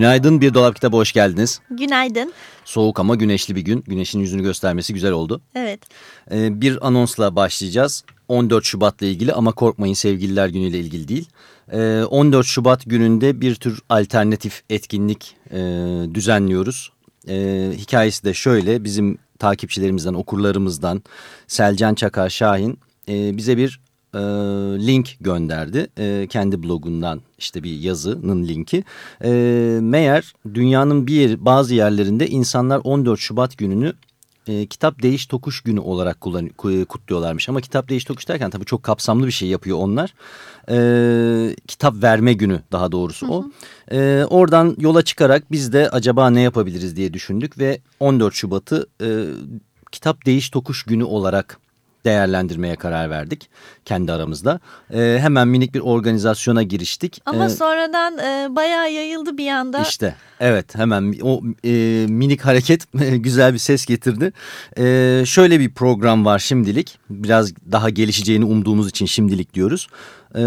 Günaydın Bir Dolap Kitabı hoş geldiniz. Günaydın. Soğuk ama güneşli bir gün. Güneşin yüzünü göstermesi güzel oldu. Evet. Ee, bir anonsla başlayacağız. 14 Şubat'la ilgili ama korkmayın sevgililer günüyle ilgili değil. Ee, 14 Şubat gününde bir tür alternatif etkinlik e, düzenliyoruz. Ee, hikayesi de şöyle bizim takipçilerimizden, okurlarımızdan Selcan Çakar Şahin e, bize bir e, link gönderdi. E, kendi blogundan işte bir yazının linki. E, meğer dünyanın bir yer, bazı yerlerinde insanlar 14 Şubat gününü e, kitap değiş tokuş günü olarak kullan, kutluyorlarmış. Ama kitap değiş tokuş derken tabii çok kapsamlı bir şey yapıyor onlar. E, kitap verme günü daha doğrusu o. Hı hı. E, oradan yola çıkarak biz de acaba ne yapabiliriz diye düşündük ve 14 Şubat'ı e, kitap değiş tokuş günü olarak değerlendirmeye karar verdik kendi aramızda. E, hemen minik bir organizasyona giriştik. Ama ee, sonradan e, bayağı yayıldı bir anda. İşte evet hemen o e, minik hareket güzel bir ses getirdi. E, şöyle bir program var şimdilik. Biraz daha gelişeceğini umduğumuz için şimdilik diyoruz. E,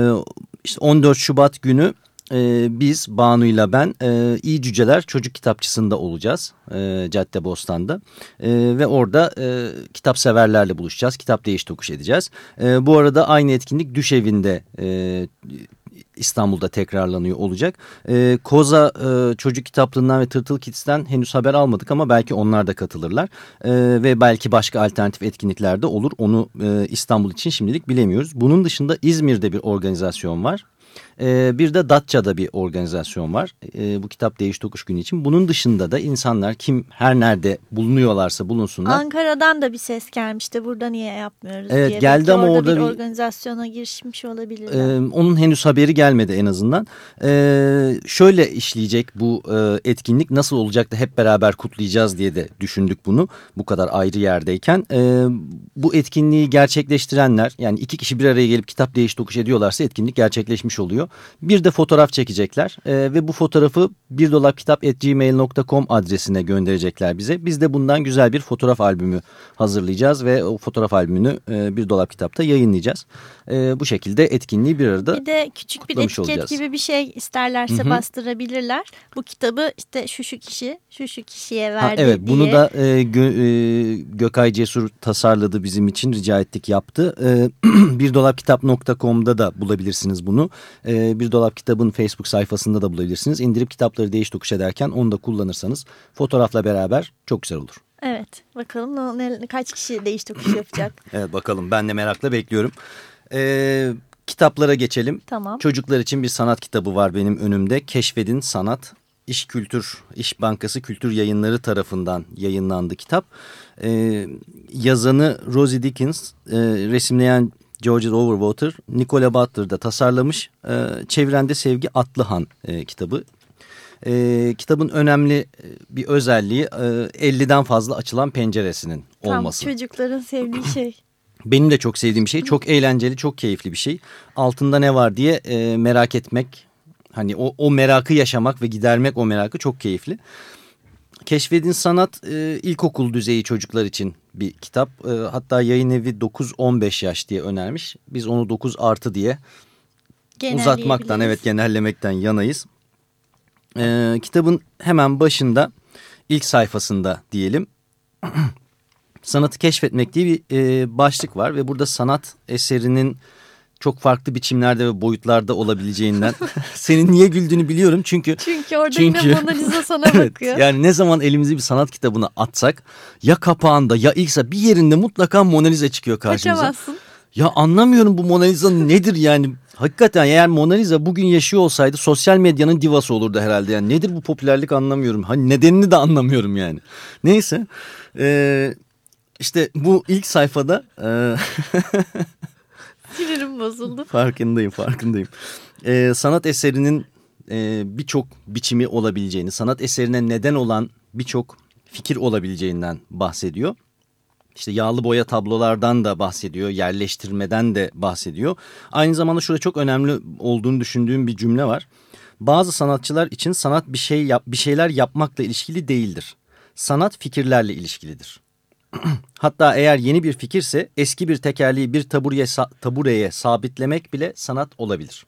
işte 14 Şubat günü e, biz Banu ile ben e, İyi Cüceler Çocuk Kitapçısı'nda olacağız e, Caddebostan'da e, ve orada e, kitap severlerle buluşacağız kitap değiş tokuş edeceğiz. E, bu arada aynı etkinlik Düş Evi'nde e, İstanbul'da tekrarlanıyor olacak. E, Koza e, Çocuk Kitaplığından ve Tırtıl Kids'ten henüz haber almadık ama belki onlar da katılırlar. E, ve belki başka alternatif etkinlikler de olur. Onu e, İstanbul için şimdilik bilemiyoruz. Bunun dışında İzmir'de bir organizasyon var. E, bir de Datça'da bir organizasyon var. E, bu kitap değiş tokuş günü için. Bunun dışında da insanlar kim her nerede bulunuyorlarsa bulunsunlar. Ankara'dan da bir ses gelmişti. Burada niye yapmıyoruz evet, diye. Geldi Belki ama orada, orada bir organizasyona girişmiş olabilirler. E, onun henüz haberi gelmedi en azından. E, şöyle işleyecek bu e, etkinlik nasıl olacak da hep beraber kutlayacağız diye de düşündük bunu. Bu kadar ayrı yerdeyken. E, bu etkinliği gerçekleştirenler yani iki kişi bir araya gelip kitap değiş tokuş ediyorlarsa etkinlik gerçekleşmiş oluyor. Bir de fotoğraf çekecekler e, ve bu fotoğrafı birdolapkitap.gmail.com adresine gönderecekler bize. Biz de bundan güzel bir fotoğraf albümü hazırlayacağız ve o fotoğraf albümünü e, Bir Dolap Kitap'ta yayınlayacağız. E, bu şekilde etkinliği bir arada Bir de küçük bir etiket olacağız. gibi bir şey isterlerse Hı -hı. bastırabilirler. Bu kitabı işte şu şu kişi şu şu kişiye verdi ha, evet, diye. Bunu da e, Gö e, Gökay Cesur tasarladı bizim için rica ettik yaptı. E, birdolapkitap.com'da da bulabilirsiniz bunu. E, bir Dolap Kitab'ın Facebook sayfasında da bulabilirsiniz. İndirip kitapları değiş tokuş ederken onu da kullanırsanız fotoğrafla beraber çok güzel olur. Evet bakalım ne, kaç kişi değiş tokuş yapacak. evet bakalım ben de merakla bekliyorum. Ee, kitaplara geçelim. Tamam. Çocuklar için bir sanat kitabı var benim önümde. Keşfedin Sanat. İş Kültür, İş Bankası Kültür Yayınları tarafından yayınlandı kitap. Ee, yazanı Rosie Dickens, e, resimleyen George Overwater, Nicola Butler da tasarlamış. E, Çevrende Sevgi Atlıhan e, kitabı. E, kitabın önemli e, bir özelliği e, 50'den fazla açılan penceresinin olması. Tam çocukların sevdiği şey. Benim de çok sevdiğim bir şey. Çok eğlenceli, çok keyifli bir şey. Altında ne var diye e, merak etmek. Hani o, o merakı yaşamak ve gidermek o merakı çok keyifli. Keşfedin Sanat e, ilkokul düzeyi çocuklar için bir kitap. E, hatta yayın evi 9-15 yaş diye önermiş. Biz onu 9 artı diye uzatmaktan evet genellemekten yanayız. E, kitabın hemen başında ilk sayfasında diyelim sanatı keşfetmek diye bir e, başlık var. Ve burada sanat eserinin çok farklı biçimlerde ve boyutlarda olabileceğinden. Senin niye güldüğünü biliyorum çünkü. Çünkü orada çünkü, yine Mona Lisa sana evet, bakıyor. Yani ne zaman elimizi bir sanat kitabına atsak ya kapağında ya ilkse bir yerinde mutlaka Mona Lisa çıkıyor karşımıza. Kaçamazsın. Ya anlamıyorum bu Mona Lisa nedir yani. Hakikaten eğer Mona Lisa bugün yaşıyor olsaydı sosyal medyanın divası olurdu herhalde. Yani nedir bu popülerlik anlamıyorum. Hani nedenini de anlamıyorum yani. Neyse. Ee, işte bu ilk sayfada... E Sinirim bozuldu. Farkındayım, farkındayım. Ee, sanat eserinin e, birçok biçimi olabileceğini, sanat eserine neden olan birçok fikir olabileceğinden bahsediyor. İşte yağlı boya tablolardan da bahsediyor, yerleştirmeden de bahsediyor. Aynı zamanda şurada çok önemli olduğunu düşündüğüm bir cümle var. Bazı sanatçılar için sanat bir şey yap, bir şeyler yapmakla ilişkili değildir. Sanat fikirlerle ilişkilidir. Hatta eğer yeni bir fikirse eski bir tekerleği bir tabureye, tabureye sabitlemek bile sanat olabilir.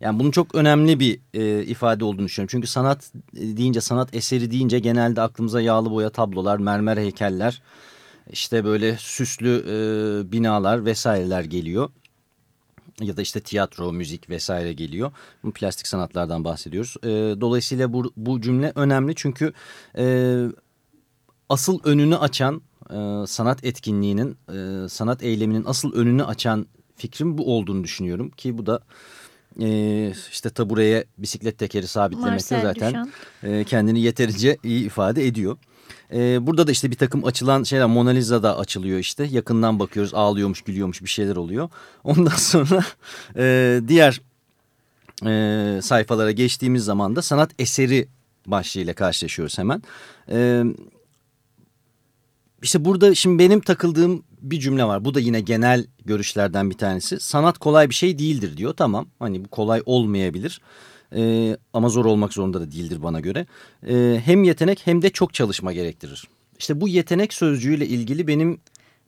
Yani bunun çok önemli bir e, ifade olduğunu düşünüyorum. Çünkü sanat deyince, sanat eseri deyince genelde aklımıza yağlı boya tablolar, mermer heykeller, işte böyle süslü e, binalar vesaireler geliyor. Ya da işte tiyatro, müzik vesaire geliyor. Bu plastik sanatlardan bahsediyoruz. E, dolayısıyla bu, bu cümle önemli çünkü e, asıl önünü açan e, sanat etkinliğinin, e, sanat eyleminin asıl önünü açan fikrim bu olduğunu düşünüyorum. Ki bu da e, işte tabureye bisiklet tekeri sabitlemekte zaten e, kendini yeterince iyi ifade ediyor. E, burada da işte bir takım açılan şeyler Mona Lisa da açılıyor işte yakından bakıyoruz ağlıyormuş gülüyormuş bir şeyler oluyor. Ondan sonra e, diğer e, sayfalara geçtiğimiz zaman da sanat eseri başlığıyla karşılaşıyoruz hemen. E, işte burada şimdi benim takıldığım bir cümle var. Bu da yine genel görüşlerden bir tanesi. Sanat kolay bir şey değildir diyor. Tamam hani bu kolay olmayabilir. Ee, ama zor olmak zorunda da değildir bana göre. Ee, hem yetenek hem de çok çalışma gerektirir. İşte bu yetenek sözcüğüyle ilgili benim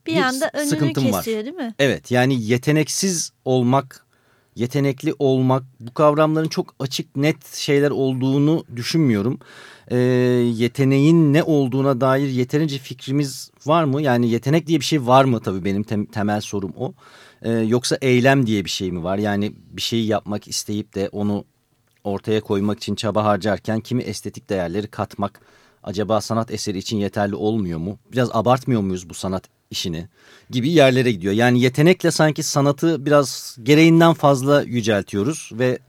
bir, bir anda önünü kesiyor var. değil mi? Evet yani yeteneksiz olmak, yetenekli olmak bu kavramların çok açık net şeyler olduğunu düşünmüyorum e, yeteneğin ne olduğuna dair yeterince fikrimiz var mı? Yani yetenek diye bir şey var mı tabii benim tem temel sorum o. E, yoksa eylem diye bir şey mi var? Yani bir şeyi yapmak isteyip de onu ortaya koymak için çaba harcarken kimi estetik değerleri katmak acaba sanat eseri için yeterli olmuyor mu? Biraz abartmıyor muyuz bu sanat işini gibi yerlere gidiyor. Yani yetenekle sanki sanatı biraz gereğinden fazla yüceltiyoruz ve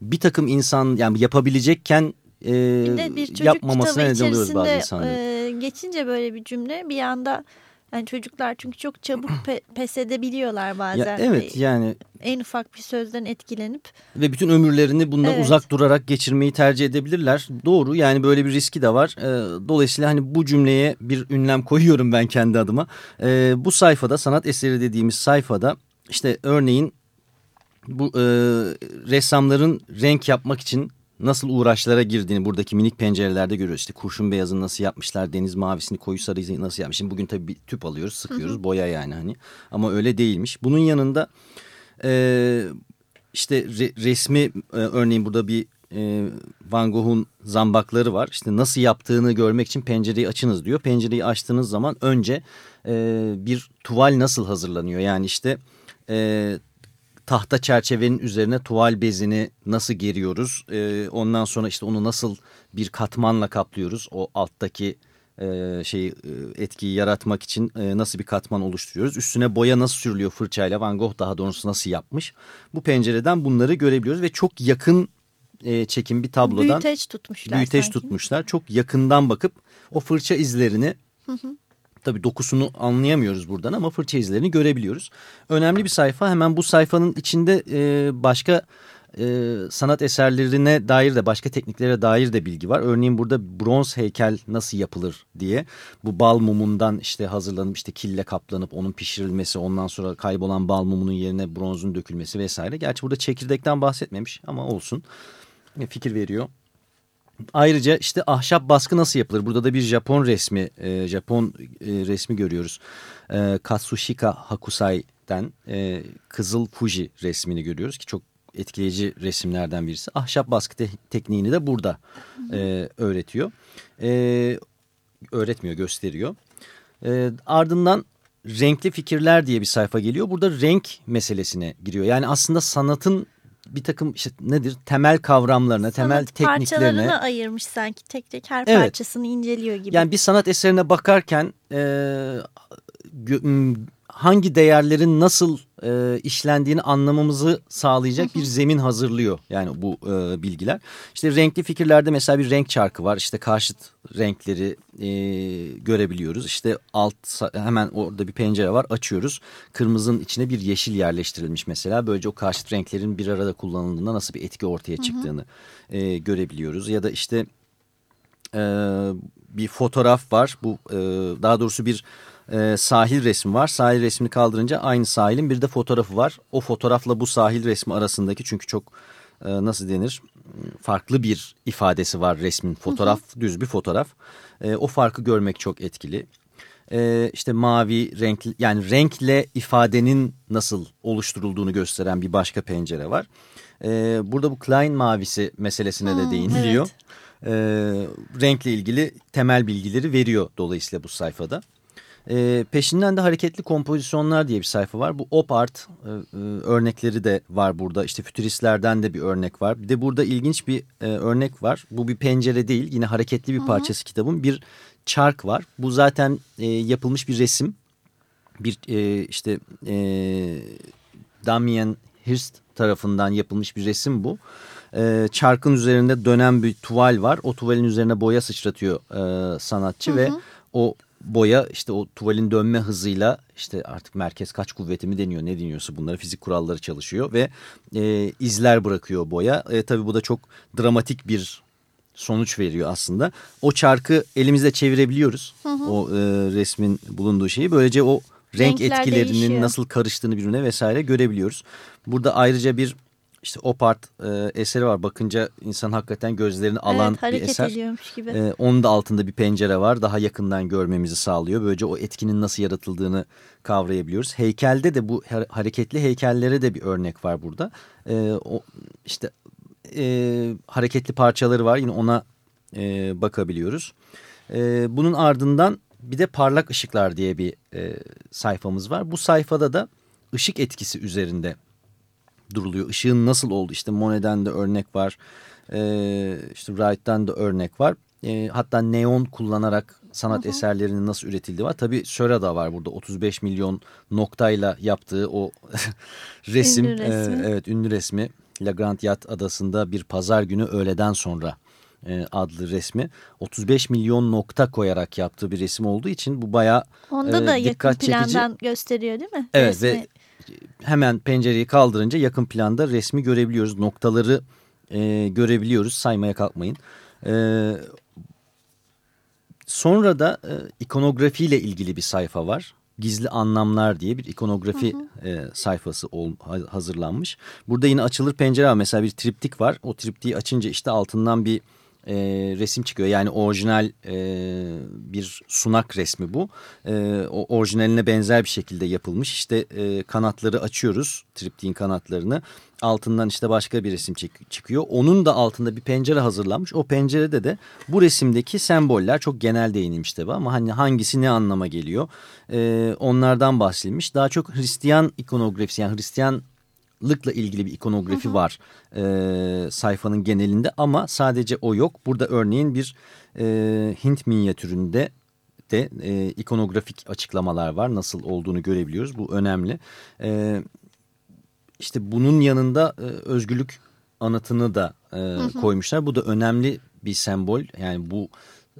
bir takım insan yani yapabilecekken e, bir de bir çocuk yapmamasına neden oluyoruz bazı insanların. E, geçince böyle bir cümle bir anda yani çocuklar çünkü çok çabuk pe pes edebiliyorlar bazen. Ya evet yani. En ufak bir sözden etkilenip. Ve bütün ömürlerini bundan evet. uzak durarak geçirmeyi tercih edebilirler. Doğru yani böyle bir riski de var. E, dolayısıyla hani bu cümleye bir ünlem koyuyorum ben kendi adıma. E, bu sayfada sanat eseri dediğimiz sayfada işte örneğin bu e, ressamların renk yapmak için nasıl uğraşlara girdiğini buradaki minik pencerelerde görüyoruz. İşte kurşun beyazını nasıl yapmışlar, deniz mavisini, koyu sarıyı nasıl yapmış. Şimdi bugün tabii bir tüp alıyoruz, sıkıyoruz, hı hı. boya yani hani. Ama öyle değilmiş. Bunun yanında e, işte re, resmi e, örneğin burada bir e, Van Gogh'un zambakları var. İşte nasıl yaptığını görmek için pencereyi açınız diyor. Pencereyi açtığınız zaman önce e, bir tuval nasıl hazırlanıyor? Yani işte... E, tahta çerçevenin üzerine tuval bezini nasıl geriyoruz? E, ondan sonra işte onu nasıl bir katmanla kaplıyoruz? O alttaki e, şeyi e, etkiyi yaratmak için e, nasıl bir katman oluşturuyoruz? Üstüne boya nasıl sürülüyor fırçayla? Van Gogh daha doğrusu nasıl yapmış? Bu pencereden bunları görebiliyoruz ve çok yakın e, çekim bir tablodan büyüteç tutmuşlar. Büyüteç sanki. tutmuşlar. Çok yakından bakıp o fırça izlerini hı hı. Tabii dokusunu anlayamıyoruz buradan ama fırça izlerini görebiliyoruz. Önemli bir sayfa. Hemen bu sayfanın içinde e, başka e, sanat eserlerine dair de başka tekniklere dair de bilgi var. Örneğin burada bronz heykel nasıl yapılır diye bu bal mumundan işte hazırlanıp işte kille kaplanıp onun pişirilmesi ondan sonra kaybolan bal mumunun yerine bronzun dökülmesi vesaire. Gerçi burada çekirdekten bahsetmemiş ama olsun fikir veriyor. Ayrıca işte ahşap baskı nasıl yapılır? Burada da bir Japon resmi, e, Japon e, resmi görüyoruz. E, Katsushika Hakusai'den e, Kızıl Fuji resmini görüyoruz ki çok etkileyici resimlerden birisi. Ahşap baskı te tekniğini de burada e, öğretiyor. E, öğretmiyor, gösteriyor. E, ardından renkli fikirler diye bir sayfa geliyor. Burada renk meselesine giriyor. Yani aslında sanatın bir takım işte nedir temel kavramlarına, sanat temel tekniklerine. parçalarına ayırmış sanki tek tek her evet. parçasını inceliyor gibi. Yani bir sanat eserine bakarken e, hangi değerlerin nasıl e, işlendiğini anlamamızı sağlayacak bir zemin hazırlıyor. Yani bu e, bilgiler. İşte renkli fikirlerde mesela bir renk çarkı var. İşte karşıt renkleri e, görebiliyoruz. İşte alt hemen orada bir pencere var açıyoruz. Kırmızının içine bir yeşil yerleştirilmiş mesela. Böylece o karşıt renklerin bir arada kullanıldığında nasıl bir etki ortaya çıktığını E, görebiliyoruz. Ya da işte e, bir fotoğraf var. Bu e, daha doğrusu bir e, sahil resmi var. Sahil resmini kaldırınca aynı sahilin bir de fotoğrafı var. O fotoğrafla bu sahil resmi arasındaki çünkü çok e, nasıl denir farklı bir ifadesi var resmin. Fotoğraf hı hı. düz bir fotoğraf. E, o farkı görmek çok etkili. E, işte mavi renk yani renkle ifadenin nasıl oluşturulduğunu gösteren bir başka pencere var. E, burada bu Klein mavisi meselesine hmm, de değiniliyor. Evet. E, renkle ilgili temel bilgileri veriyor dolayısıyla bu sayfada. E, peşinden de hareketli kompozisyonlar diye bir sayfa var. Bu op art e, e, örnekleri de var burada. İşte fütüristlerden de bir örnek var. Bir de burada ilginç bir e, örnek var. Bu bir pencere değil yine hareketli bir parçası Hı -hı. kitabın. Bir çark var. Bu zaten e, yapılmış bir resim. Bir e, işte e, Damien Hirst tarafından yapılmış bir resim bu. E, çarkın üzerinde dönen bir tuval var. O tuvalin üzerine boya sıçratıyor e, sanatçı Hı -hı. ve o boya işte o tuvalin dönme hızıyla işte artık merkez kaç kuvveti mi deniyor ne deniyorsa bunları fizik kuralları çalışıyor ve e, izler bırakıyor boya. E, tabii bu da çok dramatik bir sonuç veriyor aslında. O çarkı elimizde çevirebiliyoruz hı hı. o e, resmin bulunduğu şeyi böylece o renk Renkler etkilerinin değişiyor. nasıl karıştığını birbirine vesaire görebiliyoruz. Burada ayrıca bir işte o part e, eseri var. Bakınca insan hakikaten gözlerini alan evet, bir eser. gibi. E, onun da altında bir pencere var. Daha yakından görmemizi sağlıyor. Böylece o etkinin nasıl yaratıldığını kavrayabiliyoruz. Heykelde de bu hareketli heykellere de bir örnek var burada. E, o işte e, hareketli parçaları var. Yine ona e, bakabiliyoruz. E, bunun ardından bir de parlak ışıklar diye bir e, sayfamız var. Bu sayfada da ışık etkisi üzerinde duruluyor. Işığın nasıl oldu? İşte Monet'den de örnek var. E, işte Wright'tan da örnek var. E, hatta neon kullanarak sanat hı hı. eserlerinin nasıl üretildiği var. Tabii Söra da var burada 35 milyon noktayla yaptığı o resim. Ünlü resmi. E, evet ünlü resmi. La Grande Yacht adasında bir pazar günü öğleden sonra e, adlı resmi 35 milyon nokta koyarak yaptığı bir resim olduğu için bu bayağı Onda e, da yakın plandan gösteriyor değil mi? Evet resmi. ve hemen pencereyi kaldırınca yakın planda resmi görebiliyoruz. Noktaları e, görebiliyoruz. Saymaya kalkmayın. E, sonra da e, ikonografiyle ilgili bir sayfa var. Gizli Anlamlar diye bir ikonografi hı hı. E, sayfası ol, hazırlanmış. Burada yine açılır pencere var. Mesela bir triptik var. O triptiği açınca işte altından bir e, resim çıkıyor. Yani orijinal e, bir sunak resmi bu. E, o orijinaline benzer bir şekilde yapılmış. İşte e, kanatları açıyoruz, triptiğin kanatlarını. Altından işte başka bir resim çık çıkıyor. Onun da altında bir pencere hazırlanmış. O pencerede de bu resimdeki semboller çok genel değinilmiş tabi ama hani hangisi ne anlama geliyor? E, onlardan bahsedilmiş. Daha çok Hristiyan ikonografisi yani Hristiyan lıkla ilgili bir ikonografi hı hı. var e, sayfanın genelinde ama sadece o yok. Burada örneğin bir e, Hint minyatüründe de e, ikonografik açıklamalar var. Nasıl olduğunu görebiliyoruz. Bu önemli. E, işte bunun yanında e, özgürlük anıtını da e, hı hı. koymuşlar. Bu da önemli bir sembol. Yani bu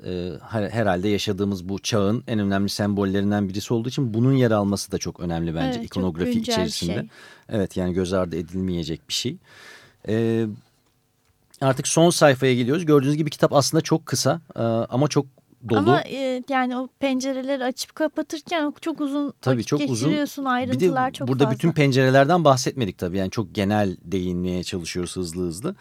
e, herhalde yaşadığımız bu çağın en önemli sembollerinden birisi olduğu için bunun yer alması da çok önemli bence evet, ikonografi içerisinde. Şey. Evet yani göz ardı edilmeyecek bir şey. E, artık son sayfaya geliyoruz. Gördüğünüz gibi kitap aslında çok kısa e, ama çok dolu. Ama e, yani o pencereleri açıp kapatırken çok uzun tabii, çok geçiriyorsun uzun. ayrıntılar çok burada fazla. bütün pencerelerden bahsetmedik tabii yani çok genel değinmeye çalışıyoruz hızlı hızlı.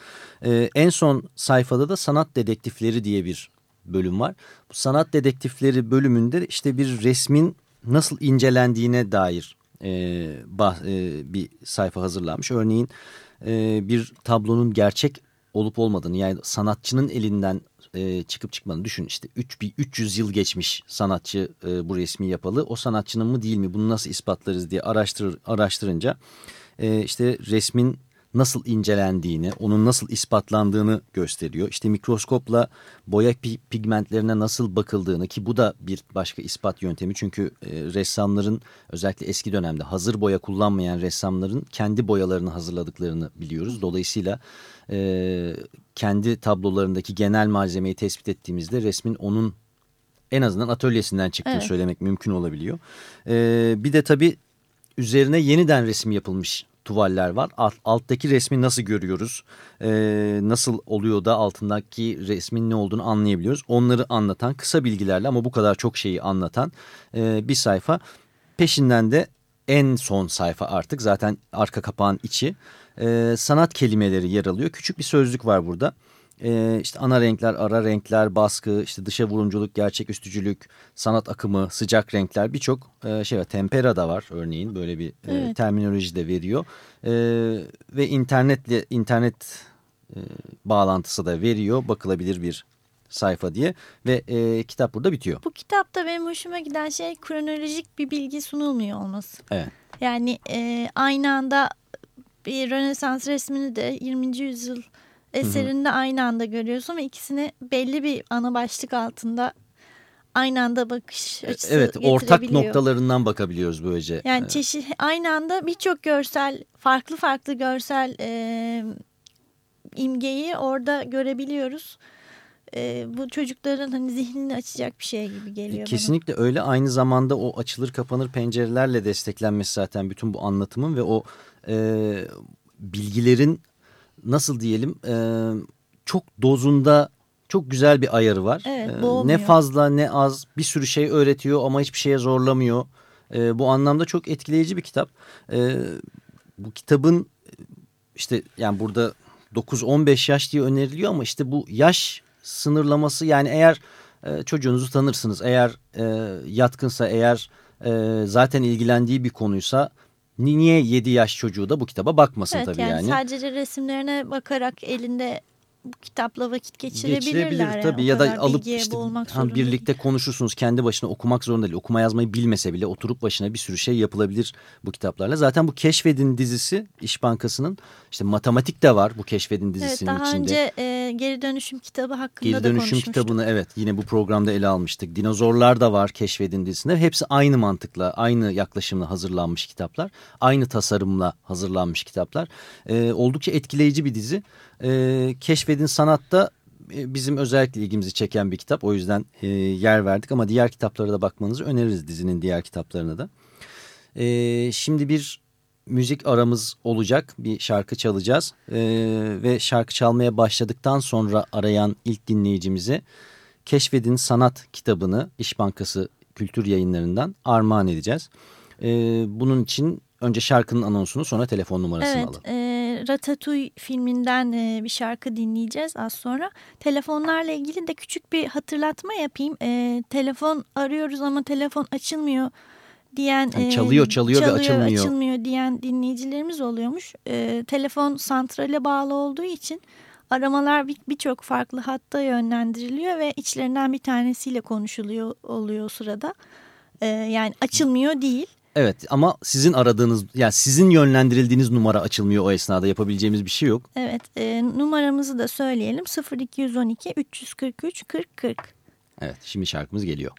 Ee, en son sayfada da sanat dedektifleri diye bir bölüm var. Bu sanat dedektifleri bölümünde işte bir resmin nasıl incelendiğine dair e, bah, e, bir sayfa hazırlanmış. Örneğin e, bir tablonun gerçek olup olmadığını yani sanatçının elinden e, çıkıp çıkmadığını düşün. İşte 3, 300 yıl geçmiş sanatçı e, bu resmi yapalı. O sanatçının mı değil mi bunu nasıl ispatlarız diye araştır, araştırınca e, işte resmin nasıl incelendiğini, onun nasıl ispatlandığını gösteriyor. İşte mikroskopla boya pigmentlerine nasıl bakıldığını ki bu da bir başka ispat yöntemi. Çünkü e, ressamların özellikle eski dönemde hazır boya kullanmayan ressamların kendi boyalarını hazırladıklarını biliyoruz. Dolayısıyla e, kendi tablolarındaki genel malzemeyi tespit ettiğimizde resmin onun en azından atölyesinden çıktığını evet. söylemek mümkün olabiliyor. E, bir de tabii üzerine yeniden resim yapılmış tuvaller var. Alt, alttaki resmi nasıl görüyoruz? Ee, nasıl oluyor da altındaki resmin ne olduğunu anlayabiliyoruz. Onları anlatan kısa bilgilerle ama bu kadar çok şeyi anlatan e, bir sayfa. Peşinden de en son sayfa artık zaten arka kapağın içi e, sanat kelimeleri yer alıyor. Küçük bir sözlük var burada e, işte ana renkler, ara renkler, baskı, işte dışa vurumculuk, gerçek üstücülük, sanat akımı, sıcak renkler birçok e, şey var. Tempera da var örneğin böyle bir evet. e, terminoloji de veriyor. E, ve internetle internet e, bağlantısı da veriyor. Bakılabilir bir sayfa diye ve e, kitap burada bitiyor. Bu kitapta benim hoşuma giden şey kronolojik bir bilgi sunulmuyor olması. Evet. Yani e, aynı anda bir Rönesans resmini de 20. yüzyıl eserinde Hı -hı. aynı anda görüyorsun ve ikisini belli bir ana başlık altında aynı anda bakış e, açısı Evet ortak noktalarından bakabiliyoruz böylece. Yani evet. çeşit aynı anda birçok görsel farklı farklı görsel e, imgeyi orada görebiliyoruz. E, bu çocukların hani zihnini açacak bir şey gibi geliyor Kesinlikle bana. öyle aynı zamanda o açılır kapanır pencerelerle desteklenmesi zaten bütün bu anlatımın ve o e, bilgilerin nasıl diyelim e, çok dozunda çok güzel bir ayarı var. Evet, e, ne fazla ne az bir sürü şey öğretiyor ama hiçbir şeye zorlamıyor. E, bu anlamda çok etkileyici bir kitap. E, bu kitabın işte yani burada 9-15 yaş diye öneriliyor ama işte bu yaş sınırlaması yani eğer e, çocuğunuzu tanırsınız eğer e, yatkınsa eğer e, zaten ilgilendiği bir konuysa niye 7 yaş çocuğu da bu kitaba bakmasın evet, tabii yani. yani. Sadece resimlerine bakarak elinde bu kitapla vakit geçirebilirler. Geçirebilir tabii ya da alıp işte ha, birlikte konuşursunuz kendi başına okumak zorunda değil. Okuma yazmayı bilmese bile oturup başına bir sürü şey yapılabilir bu kitaplarla. Zaten bu Keşfedin dizisi İş Bankası'nın işte matematik de var bu Keşfedin dizisinin evet, daha içinde. Daha önce e, geri dönüşüm kitabı hakkında geri da konuşmuştuk. Geri dönüşüm kitabını evet yine bu programda ele almıştık. Dinozorlar da var Keşfedin dizisinde. Hepsi aynı mantıkla aynı yaklaşımla hazırlanmış kitaplar. Aynı tasarımla hazırlanmış kitaplar. E, oldukça etkileyici bir dizi e, Keşfedin Sanat'ta e, bizim özellikle ilgimizi çeken bir kitap. O yüzden e, yer verdik ama diğer kitaplara da bakmanızı öneririz dizinin diğer kitaplarına da. E, şimdi bir müzik aramız olacak. Bir şarkı çalacağız. E, ve şarkı çalmaya başladıktan sonra arayan ilk dinleyicimize Keşfedin Sanat kitabını İş Bankası Kültür Yayınları'ndan armağan edeceğiz. E, bunun için önce şarkının anonsunu sonra telefon numarasını evet, alalım. Evet. Ratatouille filminden e, bir şarkı dinleyeceğiz az sonra. Telefonlarla ilgili de küçük bir hatırlatma yapayım. E, telefon arıyoruz ama telefon açılmıyor diyen yani çalıyor, çalıyor çalıyor ve açılmıyor. açılmıyor diyen dinleyicilerimiz oluyormuş. E, telefon santrale bağlı olduğu için aramalar birçok bir farklı hatta yönlendiriliyor ve içlerinden bir tanesiyle konuşuluyor oluyor sırada. E, yani açılmıyor değil. Evet ama sizin aradığınız yani sizin yönlendirildiğiniz numara açılmıyor o esnada yapabileceğimiz bir şey yok. Evet e, numaramızı da söyleyelim 0212 343 40 40. Evet şimdi şarkımız geliyor.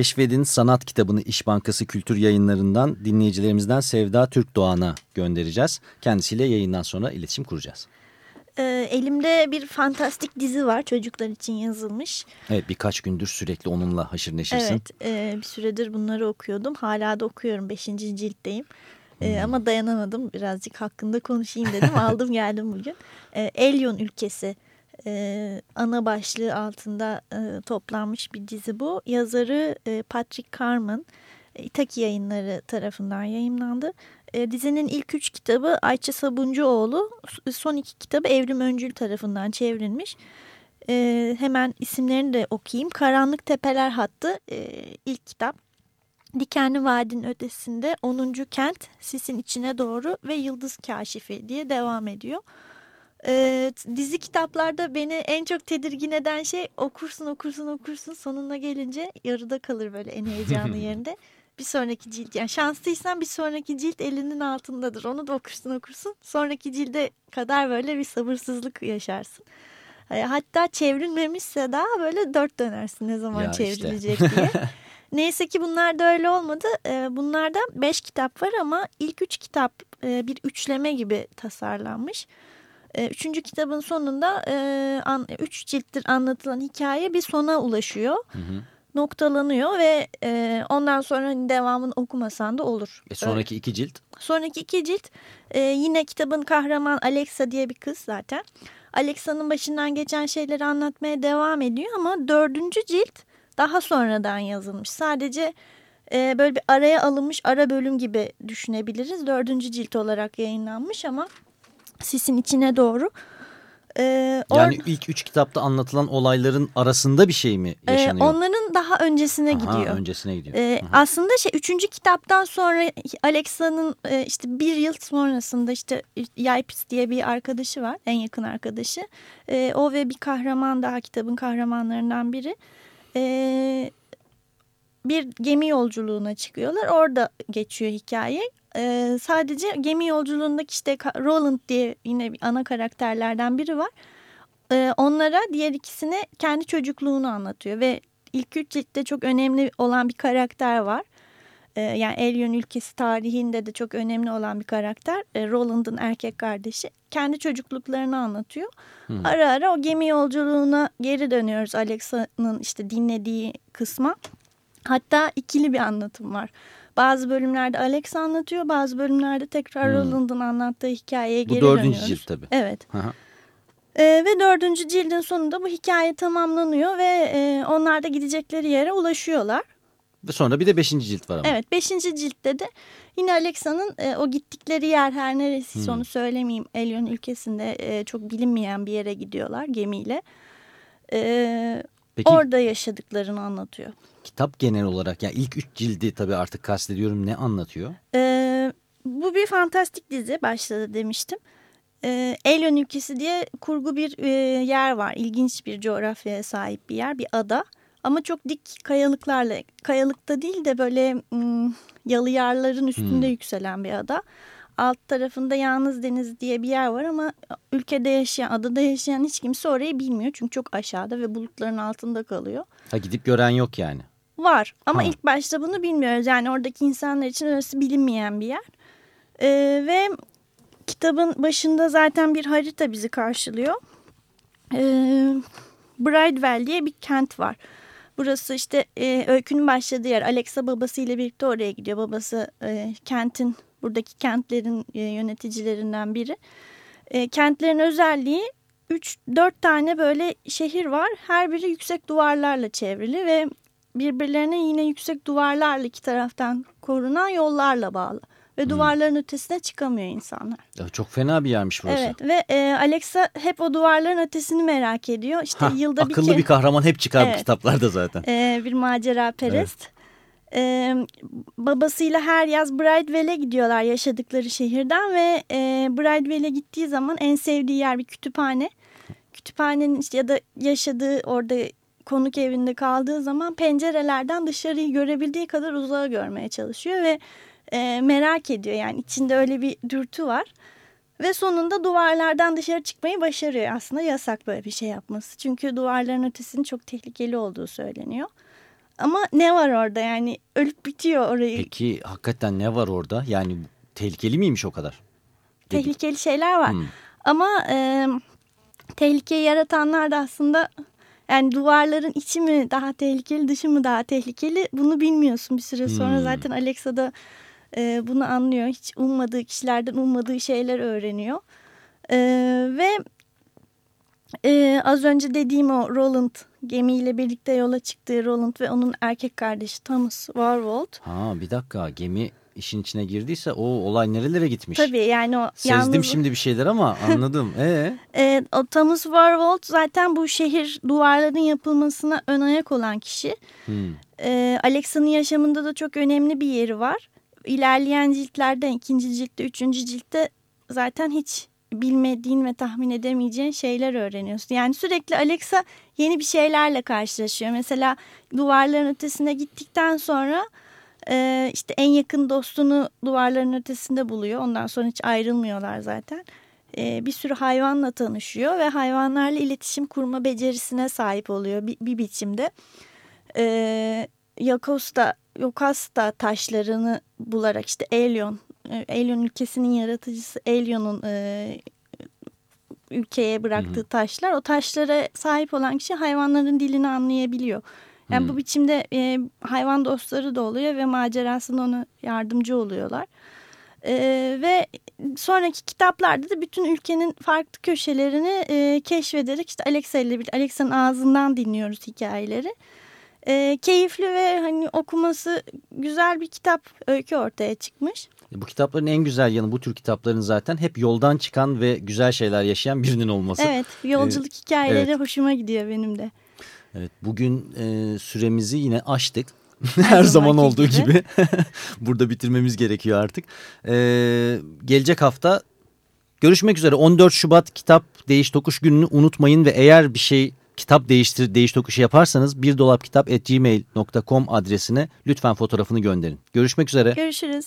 Keşfedin Sanat kitabını İş Bankası Kültür Yayınları'ndan dinleyicilerimizden Sevda Türk Doğan'a göndereceğiz. Kendisiyle yayından sonra iletişim kuracağız. Ee, elimde bir fantastik dizi var çocuklar için yazılmış. Evet birkaç gündür sürekli onunla haşır neşirsin. Evet e, bir süredir bunları okuyordum. Hala da okuyorum. Beşinci ciltteyim. E, ama dayanamadım. Birazcık hakkında konuşayım dedim. Aldım geldim bugün. E, Elyon ülkesi e, ana başlığı altında e, toplanmış bir dizi bu. Yazarı e, Patrick Carman. İtaki yayınları tarafından yayınlandı. E, dizinin ilk üç kitabı Ayça Sabuncuoğlu, son iki kitabı Evrim Öncül tarafından çevrilmiş. E, hemen isimlerini de okuyayım. Karanlık Tepeler Hattı e, ilk kitap. Dikenli Vadinin Ötesinde 10. Kent, Sisin içine doğru ve Yıldız Kaşifi diye devam ediyor. Ee, dizi kitaplarda beni en çok tedirgin eden şey okursun okursun okursun sonuna gelince yarıda kalır böyle en heyecanlı yerinde. Bir sonraki cilt yani şanslıysan bir sonraki cilt elinin altındadır onu da okursun okursun sonraki cilde kadar böyle bir sabırsızlık yaşarsın. Hatta çevrilmemişse daha böyle dört dönersin ne zaman ya çevrilecek işte. diye. Neyse ki bunlar da öyle olmadı. Bunlarda beş kitap var ama ilk üç kitap bir üçleme gibi tasarlanmış. Üçüncü kitabın sonunda üç cilttir anlatılan hikaye bir sona ulaşıyor. Hı hı. Noktalanıyor ve ondan sonra hani devamını okumasan da olur. E sonraki iki cilt? Sonraki iki cilt yine kitabın kahraman Alexa diye bir kız zaten. Alexa'nın başından geçen şeyleri anlatmaya devam ediyor ama dördüncü cilt daha sonradan yazılmış. Sadece e, böyle bir araya alınmış ara bölüm gibi düşünebiliriz. Dördüncü cilt olarak yayınlanmış ama sisin içine doğru. E, yani ilk üç kitapta anlatılan olayların arasında bir şey mi yaşanıyor? E, onların daha öncesine Aha, gidiyor. Öncesine gidiyor. E, aslında şey üçüncü kitaptan sonra Alexa'nın e, işte bir yıl sonrasında işte Yaypis diye bir arkadaşı var. En yakın arkadaşı. E, o ve bir kahraman daha kitabın kahramanlarından biri e, bir gemi yolculuğuna çıkıyorlar. Orada geçiyor hikaye. E, sadece gemi yolculuğundaki işte Roland diye yine bir ana karakterlerden biri var. E, onlara diğer ikisine kendi çocukluğunu anlatıyor ve ilk üç ciltte çok önemli olan bir karakter var. E, yani Elyon ülkesi tarihinde de çok önemli olan bir karakter. E, Roland'ın erkek kardeşi. Kendi çocukluklarını anlatıyor. Hmm. Ara ara o gemi yolculuğuna geri dönüyoruz Alexa'nın işte dinlediği kısma. Hatta ikili bir anlatım var. Bazı bölümlerde Alex anlatıyor, bazı bölümlerde tekrar hmm. Roland'ın anlattığı hikayeye geri dönüyoruz. Bu dördüncü cilt tabii. Evet. Ee, ve dördüncü cildin sonunda bu hikaye tamamlanıyor ve e, onlar da gidecekleri yere ulaşıyorlar. Ve sonra bir de beşinci cilt var ama. Evet beşinci ciltte de yine Alexa'nın e, o gittikleri yer her neresi hmm. onu söylemeyeyim. Elyon ülkesinde e, çok bilinmeyen bir yere gidiyorlar gemiyle. E, Peki, orada yaşadıklarını anlatıyor. Kitap genel olarak yani ilk üç cildi tabii artık kastediyorum ne anlatıyor? E, bu bir fantastik dizi başladı demiştim. E, Elyon ülkesi diye kurgu bir e, yer var. İlginç bir coğrafyaya sahip bir yer bir ada. Ama çok dik kayalıklarla, kayalıkta değil de böyle ım, yalı yarların üstünde hmm. yükselen bir ada. Alt tarafında Yalnız Deniz diye bir yer var ama ülkede yaşayan, adada yaşayan hiç kimse orayı bilmiyor. Çünkü çok aşağıda ve bulutların altında kalıyor. Ha gidip gören yok yani. Var ama ha. ilk başta bunu bilmiyoruz. Yani oradaki insanlar için orası bilinmeyen bir yer. Ee, ve kitabın başında zaten bir harita bizi karşılıyor. Ee, Bridewell diye bir kent var. Burası işte e, öykünün başladığı yer. Alexa babasıyla birlikte oraya gidiyor. Babası e, kentin, buradaki kentlerin e, yöneticilerinden biri. E, kentlerin özelliği 3-4 tane böyle şehir var. Her biri yüksek duvarlarla çevrili ve birbirlerine yine yüksek duvarlarla iki taraftan korunan yollarla bağlı. Ve hmm. duvarların ötesine çıkamıyor insanlar. Ya çok fena bir yermiş burası. Evet ve e, Alexa hep o duvarların ötesini merak ediyor. İşte Hah, yılda akıllı bir, bir kahraman hep çıkar evet. bu kitaplarda zaten. E, bir macera perest. Evet. Ee, babasıyla her yaz Bridewell'e gidiyorlar yaşadıkları şehirden ve e, Bridewell'e gittiği zaman en sevdiği yer bir kütüphane. Kütüphanenin işte ya da yaşadığı orada konuk evinde kaldığı zaman pencerelerden dışarıyı görebildiği kadar uzağa görmeye çalışıyor ve e, merak ediyor. Yani içinde öyle bir dürtü var. Ve sonunda duvarlardan dışarı çıkmayı başarıyor. Aslında yasak böyle bir şey yapması. Çünkü duvarların ötesinin çok tehlikeli olduğu söyleniyor. Ama ne var orada yani ölüp bitiyor orayı. Peki hakikaten ne var orada? Yani tehlikeli miymiş o kadar? Dedik. Tehlikeli şeyler var. Hmm. Ama e, tehlikeyi yaratanlar da aslında yani duvarların içi mi daha tehlikeli dışı mı daha tehlikeli bunu bilmiyorsun bir süre sonra. Hmm. Zaten Alexa da e, bunu anlıyor. Hiç ummadığı kişilerden ummadığı şeyler öğreniyor. E, ve e, az önce dediğim o Roland gemiyle birlikte yola çıktığı Roland ve onun erkek kardeşi Thomas Warwold. Ha bir dakika gemi işin içine girdiyse o olay nerelere gitmiş? Tabii yani o Sezdim yalnız- şimdi bir şeyler ama anladım. Ee? E, o Thomas Warwold zaten bu şehir duvarların yapılmasına ön ayak olan kişi. Hmm. E, Alexa'nın yaşamında da çok önemli bir yeri var. İlerleyen ciltlerde, ikinci ciltte, üçüncü ciltte zaten hiç bilmediğin ve tahmin edemeyeceğin şeyler öğreniyorsun. Yani sürekli Alexa yeni bir şeylerle karşılaşıyor. Mesela duvarların ötesine gittikten sonra e, işte en yakın dostunu duvarların ötesinde buluyor. Ondan sonra hiç ayrılmıyorlar zaten. E, bir sürü hayvanla tanışıyor ve hayvanlarla iletişim kurma becerisine sahip oluyor bir, bir biçimde. E, Yakosta, Yokasta taşlarını bularak işte Elyon, Elyon ülkesinin yaratıcısı Elyon'un e, ülkeye bıraktığı taşlar. O taşlara sahip olan kişi hayvanların dilini anlayabiliyor. Yani bu biçimde e, hayvan dostları da oluyor ve macerasında ona yardımcı oluyorlar. E, ve sonraki kitaplarda da bütün ülkenin farklı köşelerini e, keşfederek işte Alexa ile birlikte Alexa'nın ağzından dinliyoruz hikayeleri. E, keyifli ve hani okuması güzel bir kitap öykü ortaya çıkmış. Bu kitapların en güzel yanı bu tür kitapların zaten hep yoldan çıkan ve güzel şeyler yaşayan birinin olması. Evet yolculuk hikayeleri evet. hoşuma gidiyor benim de. Evet, bugün e, süremizi yine aştık. Her zaman olduğu gibi. gibi. Burada bitirmemiz gerekiyor artık. E, gelecek hafta görüşmek üzere. 14 Şubat kitap değiş tokuş gününü unutmayın ve eğer bir şey kitap değiştir değiş tokuşu yaparsanız bir dolap kitap gmail.com adresine lütfen fotoğrafını gönderin. Görüşmek üzere. Görüşürüz.